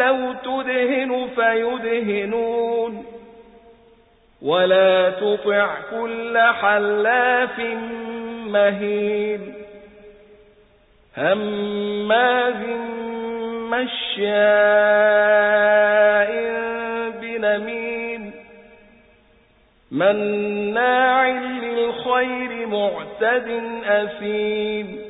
لو تدهن فيدهنون ولا تطع كل حلاف مهين هماز مشاء بنمين مناع للخير معتد أثيم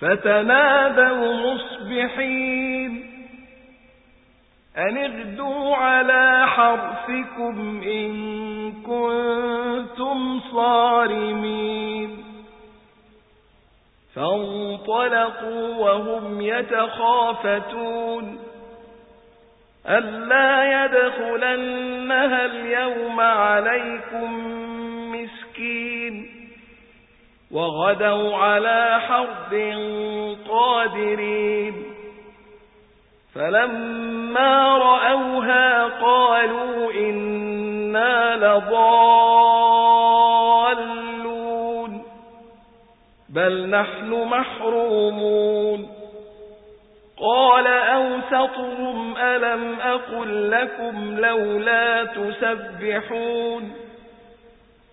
فتنادوا مصبحين. أن اغدوا على حرثكم إن كنتم صارمين. فانطلقوا وهم يتخافتون. ألا يدخلنها اليوم عليكم وغدوا على حرد قادرين. فلما رأوها قالوا إنا لضالون. بل نحن محرومون. قال أوسطهم ألم أقل لكم لولا تسبحون.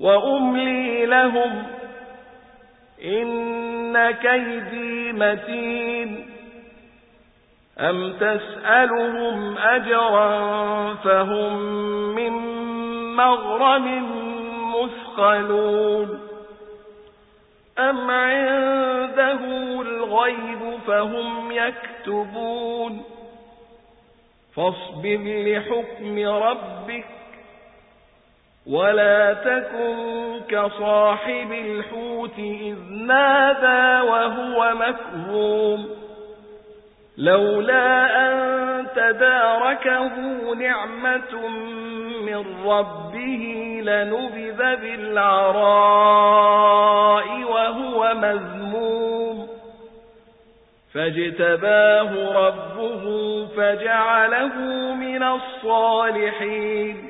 وأملي لهم إن كيدي متين. أم تسألهم أجرا فهم من مغرم مثقلون. أم عنده الغيب فهم يكتبون. فاصبر لحكم ربك ولا تكن كصاحب الحوت إذ نادى وهو مكروم لولا أن تداركه نعمة من ربه لنبذ بالعراء وهو مذموم فاجتباه ربه فجعله من الصالحين